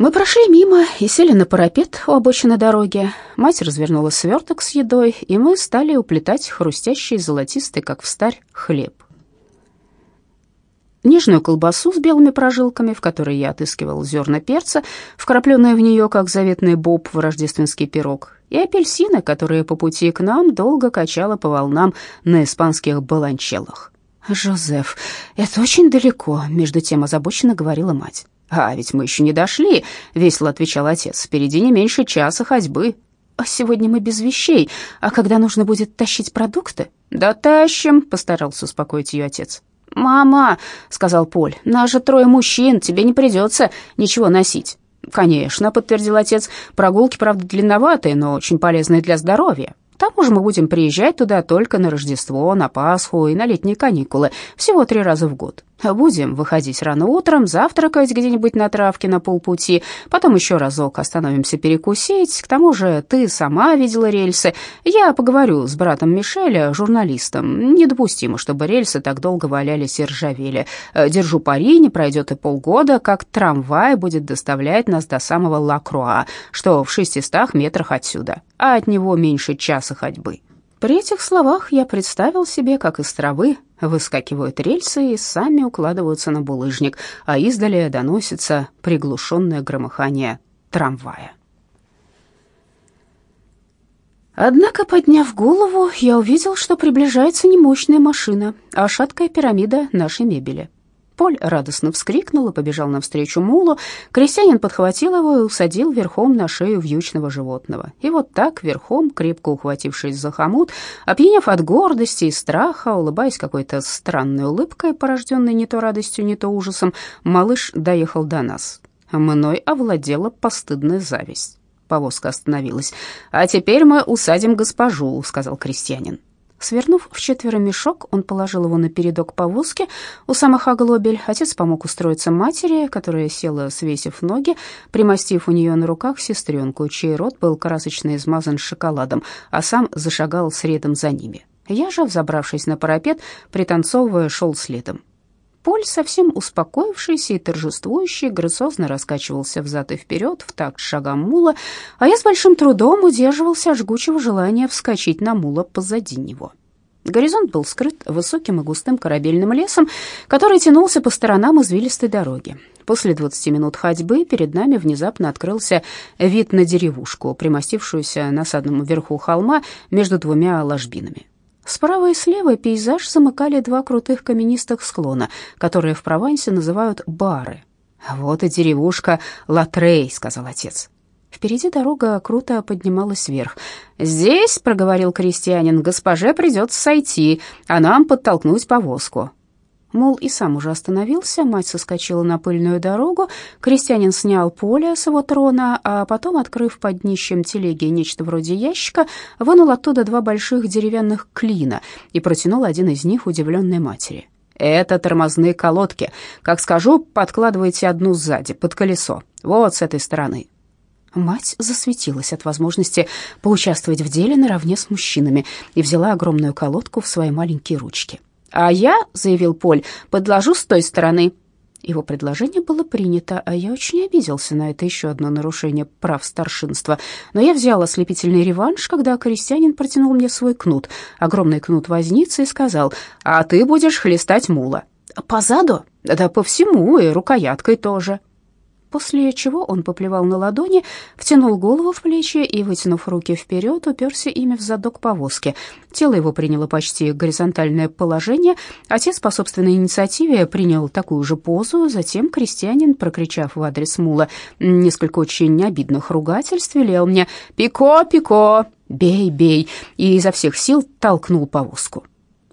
Мы прошли мимо и сели на парапет у обочины дороги. Мать развернула сверток с едой, и мы стали уплетать хрустящий золотистый, как встарь, хлеб. Нежную колбасу с белыми прожилками, в которой я отыскивал зерна перца, вкрапленные в нее, как заветный боб в рождественский пирог, и апельсины, которые по пути к нам долго качала по волнам на испанских баланчелах. «Жозеф, это очень далеко», — между тем озабоченно говорила мать. «А ведь мы еще не дошли», — весело отвечал отец. «Впереди не меньше часа ходьбы». «А сегодня мы без вещей. А когда нужно будет тащить продукты?» «Да тащим», — постарался успокоить ее отец. «Мама», — сказал Поль, — «нас же трое мужчин, тебе не придется ничего носить». «Конечно», — подтвердил отец, — «прогулки, правда, длинноватые, но очень полезные для здоровья. К тому же мы будем приезжать туда только на Рождество, на Пасху и на летние каникулы, всего три раза в год. Будем выходить рано утром, завтракать где-нибудь на травке на полпути, потом еще разок остановимся перекусить. К тому же ты сама видела рельсы. Я поговорю с братом Мишеля, журналистом. Недопустимо, чтобы рельсы так долго валялись и ржавели. Держу пари, не пройдет и полгода, как трамвай будет доставлять нас до самого Лакруа, что в шестистах метрах отсюда, а от него меньше часа ходьбы. При этих словах я представил себе, как из травы выскакивают рельсы и сами укладываются на булыжник, а издали доносится приглушенное громыхание трамвая. Однако, подняв голову, я увидел, что приближается не мощная машина, а шаткая пирамида нашей мебели. Поль радостно вскрикнул и побежал навстречу мулу. Крестьянин подхватил его и усадил верхом на шею вьючного животного. И вот так, верхом, крепко ухватившись за хомут, опьянев от гордости и страха, улыбаясь какой-то странной улыбкой, порожденной не то радостью, не то ужасом, малыш доехал до нас. Мной овладела постыдная зависть. Повозка остановилась. «А теперь мы усадим госпожу», — сказал крестьянин. Свернув в четверо мешок, он положил его на передок повозки у самых оглобель. Отец помог устроиться матери, которая села, свесив ноги, примостив у нее на руках сестренку, чей рот был красочно измазан шоколадом, а сам зашагал средом за ними. Я же, взобравшись на парапет, пританцовывая, шел следом. Поль, совсем успокоившийся и торжествующий, грациозно раскачивался взад и вперед в такт шагам мула, а я с большим трудом удерживался от жгучего желания вскочить на мула позади него. Горизонт был скрыт высоким и густым корабельным лесом, который тянулся по сторонам извилистой дороги. После 20 минут ходьбы перед нами внезапно открылся вид на деревушку, примостившуюся на садном верху холма между двумя ложбинами. Справа и слева пейзаж замыкали два крутых каменистых склона, которые в Провансе называют бары. «Вот и деревушка Латрей», — сказал отец. Впереди дорога круто поднималась вверх. «Здесь», — проговорил крестьянин, — «госпоже придется сойти, а нам подтолкнуть повозку». Мол, и сам уже остановился, мать соскочила на пыльную дорогу, крестьянин снял поле с его трона, а потом, открыв под днищем телеги нечто вроде ящика, вынул оттуда два больших деревянных клина и протянул один из них удивленной матери. «Это тормозные колодки. Как скажу, подкладывайте одну сзади, под колесо, вот с этой стороны». Мать засветилась от возможности поучаствовать в деле наравне с мужчинами и взяла огромную колодку в свои маленькие ручки. «А я, — заявил Поль, — подложу с той стороны». Его предложение было принято, а я очень обиделся на это еще одно нарушение прав старшинства. Но я взял ослепительный реванш, когда крестьянин протянул мне свой кнут, огромный кнут возницы, и сказал, «А ты будешь хлестать мула». «По заду?» «Да по всему, и рукояткой тоже» после чего он поплевал на ладони, втянул голову в плечи и, вытянув руки вперед, уперся ими в задок повозки. Тело его приняло почти горизонтальное положение. Отец по собственной инициативе принял такую же позу. Затем крестьянин, прокричав в адрес мула несколько очень обидных ругательств, велел мне «Пико, пико! Бей, бей!» и изо всех сил толкнул повозку.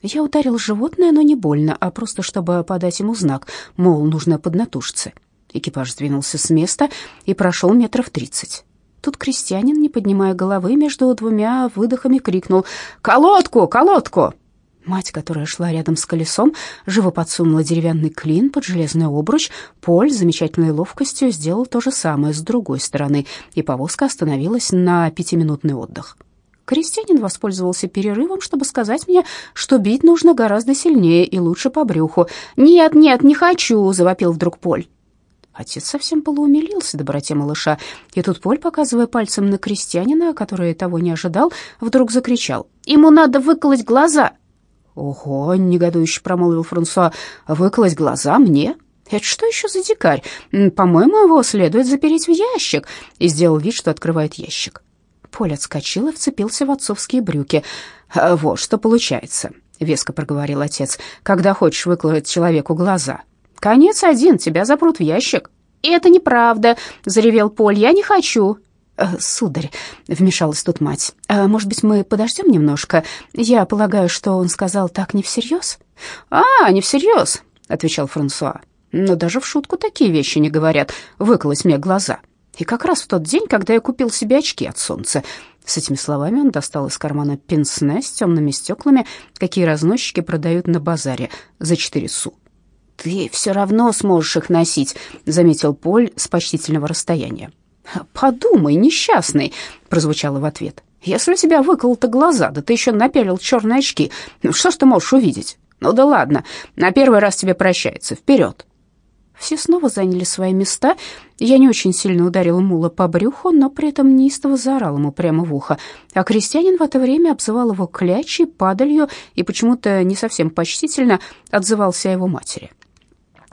Я ударил животное, но не больно, а просто чтобы подать ему знак, мол, нужно поднатужиться. Экипаж сдвинулся с места и прошел метров тридцать. Тут крестьянин, не поднимая головы, между двумя выдохами крикнул «Колодку! Колодку!» Мать, которая шла рядом с колесом, живо подсунула деревянный клин под железный обруч. Поль замечательной ловкостью сделал то же самое с другой стороны, и повозка остановилась на пятиминутный отдых. Крестьянин воспользовался перерывом, чтобы сказать мне, что бить нужно гораздо сильнее и лучше по брюху. «Нет, нет, не хочу!» — завопил вдруг Поль. Отец совсем полуумилился доброте малыша, и тут Поль, показывая пальцем на крестьянина, который того не ожидал, вдруг закричал. «Ему надо выколоть глаза!» «Ого!» — негодующе промолвил Франсуа. «Выколоть глаза мне?» «Это что еще за дикарь? По-моему, его следует запереть в ящик», и сделал вид, что открывает ящик. Поль отскочил и вцепился в отцовские брюки. «А «Вот что получается», — веско проговорил отец, «когда хочешь выколоть человеку глаза. Конец один, тебя запрут в ящик». «И это неправда», — заревел Поль, «я не хочу». «Э, «Сударь», — вмешалась тут мать, «а может быть, мы подождем немножко? Я полагаю, что он сказал так не всерьез?» «А, не всерьез», — отвечал Франсуа. «Но даже в шутку такие вещи не говорят. Выколоть мне глаза. И как раз в тот день, когда я купил себе очки от солнца». С этими словами он достал из кармана пенсне с темными стеклами, какие разносчики продают на базаре за четыре су. «Ты все равно сможешь их носить», — заметил Поль с почтительного расстояния. «Подумай, несчастный», — прозвучало в ответ. «Если у тебя выколоты глаза, да ты еще напялил черные очки, ну что ж ты можешь увидеть? Ну да ладно, на первый раз тебе прощается, вперед!» Все снова заняли свои места. Я не очень сильно ударил мула по брюху, но при этом неистово заорал ему прямо в ухо. А крестьянин в это время обзывал его клячей, падалью и почему-то не совсем почтительно отзывался о его матери.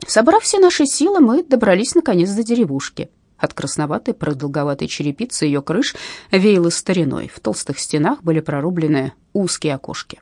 Собрав все наши силы, мы добрались наконец до деревушки. От красноватой продолговатой черепицы ее крыш веяло стариной. В толстых стенах были прорублены узкие окошки.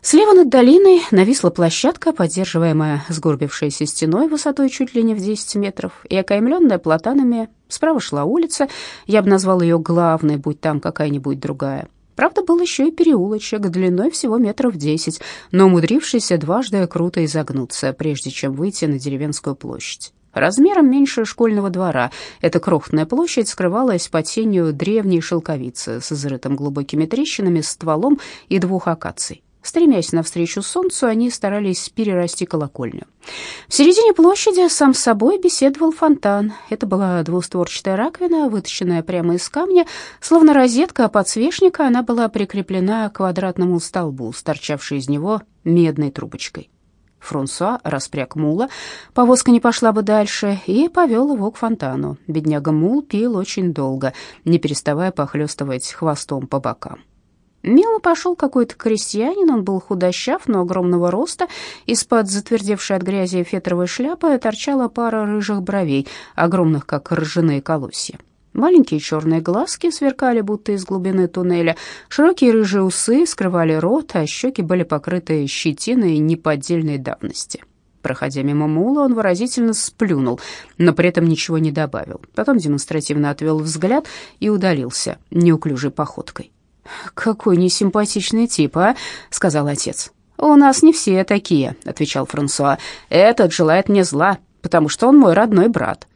Слева над долиной нависла площадка, поддерживаемая сгорбившейся стеной высотой чуть ли не в 10 метров и окаймленная платанами. Справа шла улица, я бы назвал ее главной, будь там какая-нибудь другая. Правда, был еще и переулочек длиной всего метров десять, но умудрившийся дважды круто изогнуться, прежде чем выйти на деревенскую площадь. Размером меньше школьного двора, эта крохотная площадь скрывалась под тенью древней шелковицы с изрытым глубокими трещинами, стволом и двух акаций. Стремясь навстречу солнцу, они старались перерасти колокольню. В середине площади сам с собой беседовал фонтан. Это была двустворчатая раковина, вытащенная прямо из камня. Словно розетка подсвечника, она была прикреплена к квадратному столбу, торчавшей из него медной трубочкой. Франсуа распряг мула, повозка не пошла бы дальше, и повел его к фонтану. Бедняга мул пил очень долго, не переставая похлестывать хвостом по бокам. Мимо пошел какой-то крестьянин, он был худощав, но огромного роста. Из-под затвердевшей от грязи фетровой шляпы торчала пара рыжих бровей, огромных, как ржаные колосья. Маленькие черные глазки сверкали, будто из глубины туннеля. Широкие рыжие усы скрывали рот, а щеки были покрыты щетиной неподдельной давности. Проходя мимо мула, он выразительно сплюнул, но при этом ничего не добавил. Потом демонстративно отвел взгляд и удалился неуклюжей походкой. «Какой несимпатичный тип, а?» — сказал отец. «У нас не все такие», — отвечал Франсуа. «Этот желает мне зла, потому что он мой родной брат».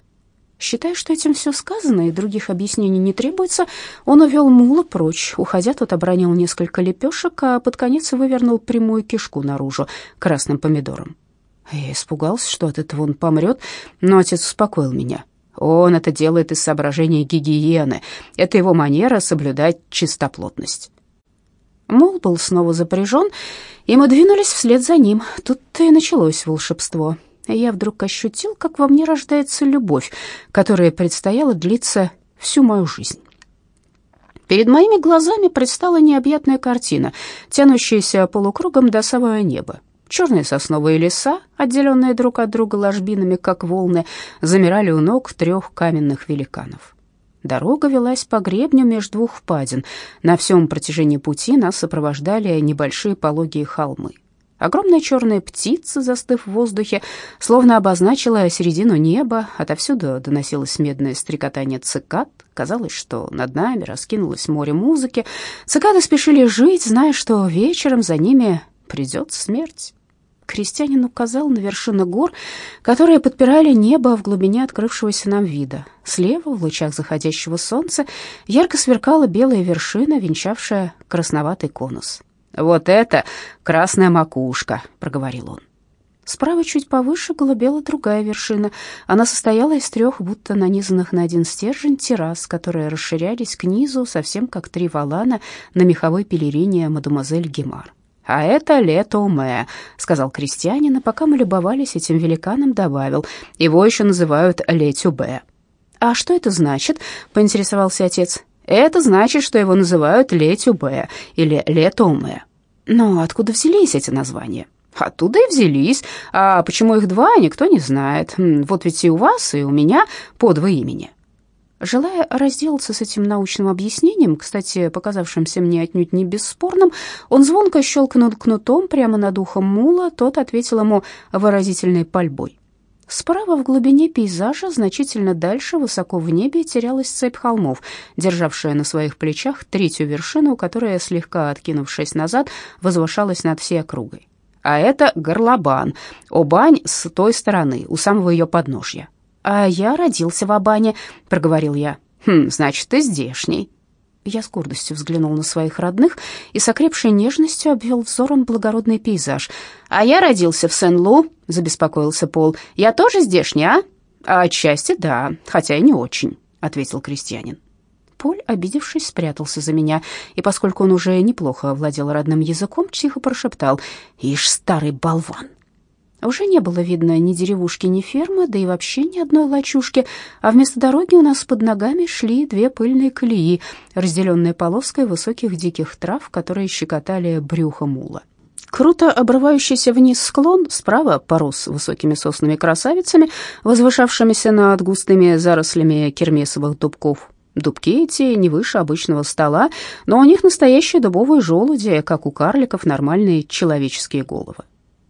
Считая, что этим все сказано и других объяснений не требуется, он увел мула прочь. Уходя, тот обронил несколько лепешек, а под конец вывернул прямую кишку наружу красным помидором. Я испугался, что от этого он помрет, но отец успокоил меня. Он это делает из соображений гигиены. Это его манера соблюдать чистоплотность. Мол был снова запряжен, и мы двинулись вслед за ним. Тут-то и началось волшебство. Я вдруг ощутил, как во мне рождается любовь, которая предстояла длиться всю мою жизнь. Перед моими глазами предстала необъятная картина, тянущаяся полукругом до самого неба. Черные сосновые леса, отделенные друг от друга ложбинами, как волны, замирали у ног трех каменных великанов. Дорога велась по гребню между двух впадин. На всем протяжении пути нас сопровождали небольшие пологие холмы. Огромная черная птица, застыв в воздухе, словно обозначила середину неба. Отовсюду доносилось медное стрекотание цикад. Казалось, что над нами раскинулось море музыки. Цикады спешили жить, зная, что вечером за ними придет смерть. Крестьянин указал на вершины гор, которые подпирали небо в глубине открывшегося нам вида. Слева, в лучах заходящего солнца, ярко сверкала белая вершина, венчавшая красноватый конус. «Вот это красная макушка», — проговорил он. Справа чуть повыше голубела другая вершина. Она состояла из трех, будто нанизанных на один стержень, террас, которые расширялись к низу, совсем как три валана на меховой пелерине мадемуазель Гемар. «А это Летоуме», — сказал крестьянин, а пока мы любовались этим великаном, добавил. «Его еще называют Летюбе». «А что это значит?» — поинтересовался отец. «Это значит, что его называют Летюбе или Летоуме». «Но откуда взялись эти названия?» Оттуда и взялись. А почему их два, никто не знает. Вот ведь и у вас, и у меня по два имени. Желая разделаться с этим научным объяснением, кстати, показавшимся мне отнюдь не бесспорным, он звонко щелкнул кнутом прямо над ухом мула, тот ответил ему выразительной пальбой. Справа в глубине пейзажа, значительно дальше, высоко в небе, терялась цепь холмов, державшая на своих плечах третью вершину, которая, слегка откинувшись назад, возвышалась над всей округой. А это горлобан, Обань с той стороны, у самого ее подножья. «А я родился в Абане», — проговорил я. «Хм, значит, ты здешний». Я с гордостью взглянул на своих родных и с окрепшей нежностью обвел взором благородный пейзаж. «А я родился в Сен-Лу», — забеспокоился Пол. «Я тоже здешний, а?» «Отчасти да, хотя и не очень», — ответил крестьянин. Поль, обидевшись, спрятался за меня, и поскольку он уже неплохо владел родным языком, тихо прошептал «Ишь, старый болван!» Уже не было видно ни деревушки, ни фермы, да и вообще ни одной лачушки, а вместо дороги у нас под ногами шли две пыльные колеи, разделенные полоской высоких диких трав, которые щекотали брюхо мула. Круто обрывающийся вниз склон справа порос высокими сосными красавицами, возвышавшимися над густыми зарослями кермесовых дубков. Дубки эти не выше обычного стола, но у них настоящие дубовые желуди, как у карликов нормальные человеческие головы.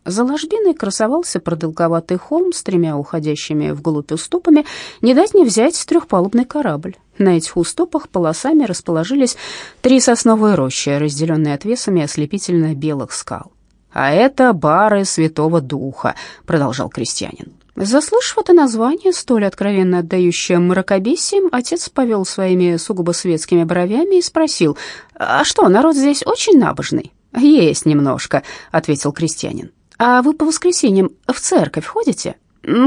За ложбиной красовался продолговатый холм с тремя уходящими вглубь уступами, не дать не взять трехпалубный корабль. На этих уступах полосами расположились три сосновые рощи, разделенные отвесами ослепительно белых скал. «А это бары Святого Духа», — продолжал крестьянин. Заслышав это название, столь откровенно отдающее мракобесием, отец повел своими сугубо светскими бровями и спросил, «А что, народ здесь очень набожный?» «Есть немножко», — ответил крестьянин. «А вы по воскресеньям в церковь ходите?»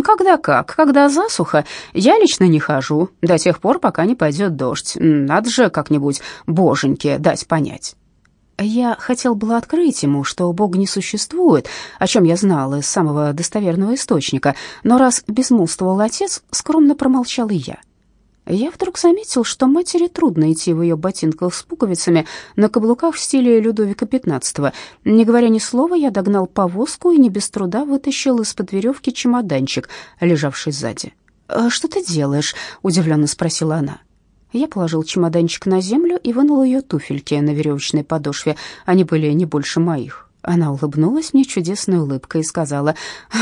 «Когда как, когда засуха. Я лично не хожу, до тех пор, пока не пойдет дождь. Надо же как-нибудь боженьке дать понять». Я хотел было открыть ему, что Бога не существует, о чем я знал из самого достоверного источника, но раз безмолвствовал отец, скромно промолчал и я. Я вдруг заметил, что матери трудно идти в ее ботинках с пуговицами на каблуках в стиле Людовика XV. Не говоря ни слова, я догнал повозку и не без труда вытащил из-под веревки чемоданчик, лежавший сзади. «А «Что ты делаешь?» — удивленно спросила она. Я положил чемоданчик на землю и вынул ее туфельки на веревочной подошве. Они были не больше моих. Она улыбнулась мне чудесной улыбкой и сказала,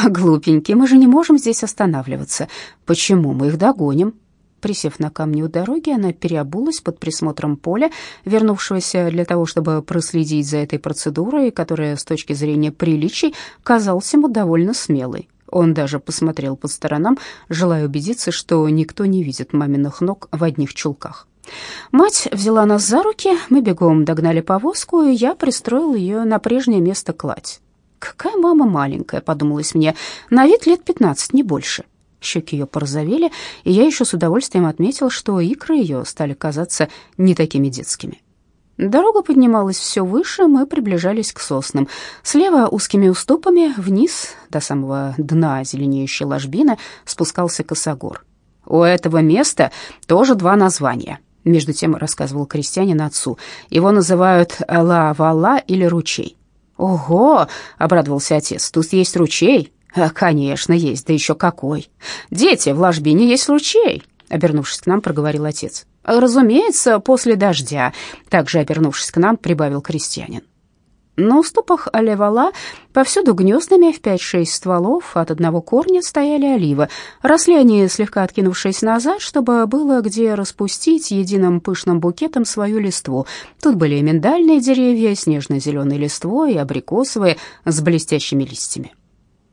«Глупенький, мы же не можем здесь останавливаться. Почему мы их догоним?» Присев на камни у дороги, она переобулась под присмотром Поля, вернувшегося для того, чтобы проследить за этой процедурой, которая с точки зрения приличий казалась ему довольно смелой. Он даже посмотрел по сторонам, желая убедиться, что никто не видит маминых ног в одних чулках. Мать взяла нас за руки, мы бегом догнали повозку, и я пристроил ее на прежнее место кладь. «Какая мама маленькая», — подумалось мне, — «на вид лет пятнадцать, не больше». Щеки ее порозовели, и я еще с удовольствием отметил, что икры ее стали казаться не такими детскими. Дорога поднималась все выше, мы приближались к соснам. Слева узкими уступами вниз, до самого дна зеленеющей ложбины, спускался косогор. «У этого места тоже два названия», — между тем рассказывал крестьянин отцу. «Его называют Ла-Вала или ручей». «Ого!» — обрадовался отец. «Тут есть ручей?» «Конечно, есть, да еще какой!» «Дети, в ложбине есть ручей!» — обернувшись к нам, проговорил отец. «Разумеется, после дождя», — также обернувшись к нам, прибавил крестьянин. На уступах олевала повсюду гнездами в пять-шесть стволов от одного корня стояли оливы. Росли они, слегка откинувшись назад, чтобы было где распустить единым пышным букетом свою листву. Тут были миндальные деревья с нежно-зеленой листвой и абрикосовые с блестящими листьями.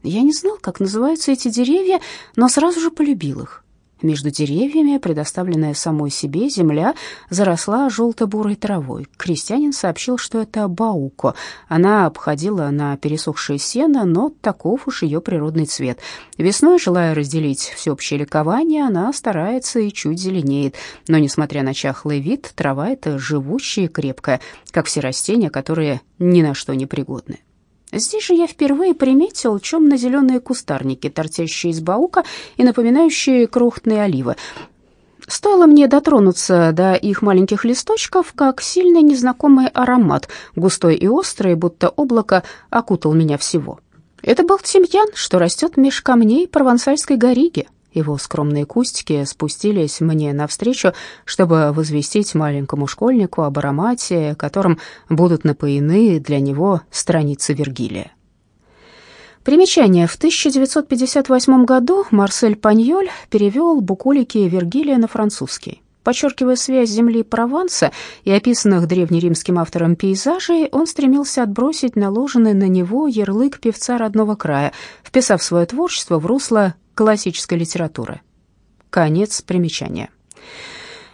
Я не знал, как называются эти деревья, но сразу же полюбил их. Между деревьями, предоставленная самой себе, земля заросла желто-бурой травой. Крестьянин сообщил, что это бауко. Она обходила на пересохшее сено, но таков уж ее природный цвет. Весной, желая разделить всеобщее ликование, она старается и чуть зеленеет. Но, несмотря на чахлый вид, трава эта живущая и крепкая, как все растения, которые ни на что не пригодны. Здесь же я впервые приметил темно-зеленые кустарники, торчащие из баука и напоминающие крохотные оливы. Стоило мне дотронуться до их маленьких листочков, как сильно незнакомый аромат, густой и острый, будто облако, окутал меня всего. Это был тимьян, что растет меж камней провансальской гориги. Его скромные кустики спустились мне навстречу, чтобы возвестить маленькому школьнику об аромате, которым будут напоены для него страницы Вергилия. Примечание. В 1958 году Марсель Паньоль перевел буколики Вергилия на французский. Подчеркивая связь земли Прованса и описанных древнеримским автором пейзажей, он стремился отбросить наложенный на него ярлык певца родного края, вписав свое творчество в русло классической литературы. Конец примечания.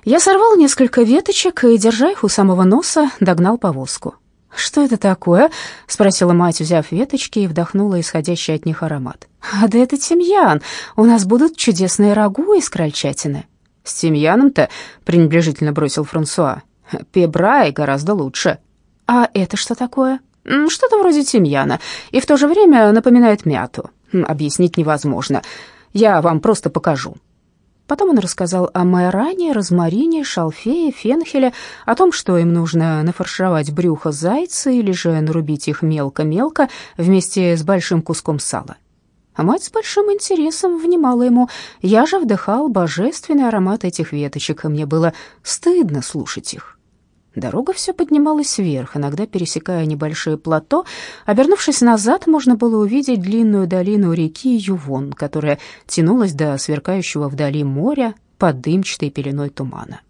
Я сорвал несколько веточек и, держа их у самого носа, догнал повозку. «Что это такое?» — спросила мать, взяв веточки и вдохнула исходящий от них аромат. «А да это тимьян. У нас будут чудесные рагу из крольчатины». «С тимьяном-то?» — пренебрежительно бросил Франсуа. «Пебрай гораздо лучше». «А это что такое?» «Что-то вроде тимьяна, и в то же время напоминает мяту. Объяснить невозможно. Я вам просто покажу». Потом он рассказал о майоране, розмарине, шалфее, фенхеле, о том, что им нужно нафаршировать брюхо зайца или же нарубить их мелко-мелко вместе с большим куском сала. А мать с большим интересом внимала ему. Я же вдыхал божественный аромат этих веточек, и мне было стыдно слушать их. Дорога все поднималась вверх, иногда пересекая небольшое плато. Обернувшись назад, можно было увидеть длинную долину реки Ювон, которая тянулась до сверкающего вдали моря под дымчатой пеленой тумана.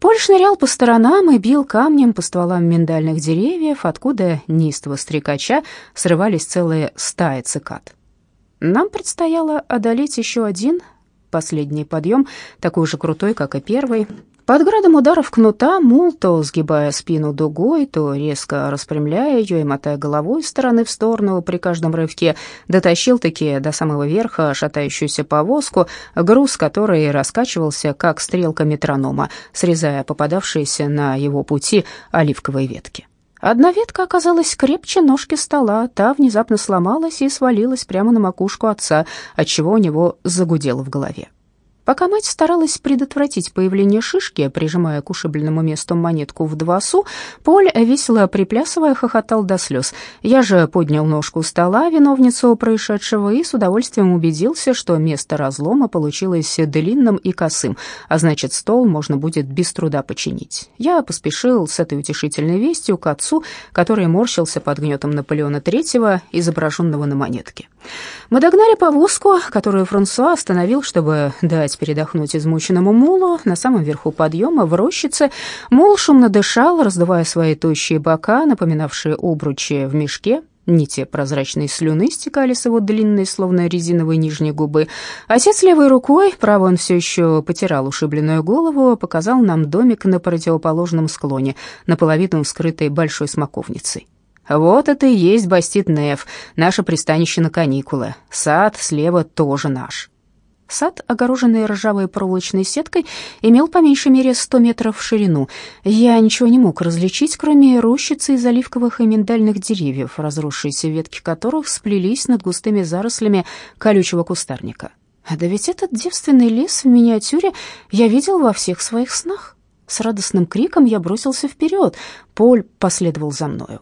Поль шнырял по сторонам и бил камнем по стволам миндальных деревьев, откуда неистово стрекача срывались целые стаи цикад. Нам предстояло одолеть еще один последний подъем, такой же крутой, как и первый. Под градом ударов кнута мул, то сгибая спину дугой, то резко распрямляя ее и мотая головой из стороны в сторону при каждом рывке, дотащил-таки до самого верха шатающуюся повозку, груз которой раскачивался, как стрелка метронома, срезая попадавшиеся на его пути оливковые ветки. Одна ветка оказалась крепче ножки стола, та внезапно сломалась и свалилась прямо на макушку отца, отчего у него загудело в голове. Пока мать старалась предотвратить появление шишки, прижимая к ушибленному месту монетку в два су, Поль, весело приплясывая, хохотал до слез. Я же поднял ножку стола, виновницу происшедшего, и с удовольствием убедился, что место разлома получилось длинным и косым, а значит, стол можно будет без труда починить. Я поспешил с этой утешительной вестью к отцу, который морщился под гнетом Наполеона III, изображенного на монетке. Мы догнали повозку, которую Франсуа остановил, чтобы дать передохнуть измученному мулу на самом верху подъема в рощице. Мул шумно дышал, раздувая свои тощие бока, напоминавшие обручи в мешке. Нити прозрачной слюны стекали с его длинной, словно резиновой нижней губы. Отец левой рукой, правой он все еще потирал ушибленную голову, показал нам домик на противоположном склоне, наполовину скрытой большой смоковницей. Вот это и есть Бастит Неф, наше пристанище на каникулы. Сад слева тоже наш. Сад, огороженный ржавой проволочной сеткой, имел по меньшей мере сто метров в ширину. Я ничего не мог различить, кроме рощицы из оливковых и миндальных деревьев, разросшиеся ветки которых сплелись над густыми зарослями колючего кустарника. Да ведь этот девственный лес в миниатюре я видел во всех своих снах. С радостным криком я бросился вперед. Поль последовал за мною.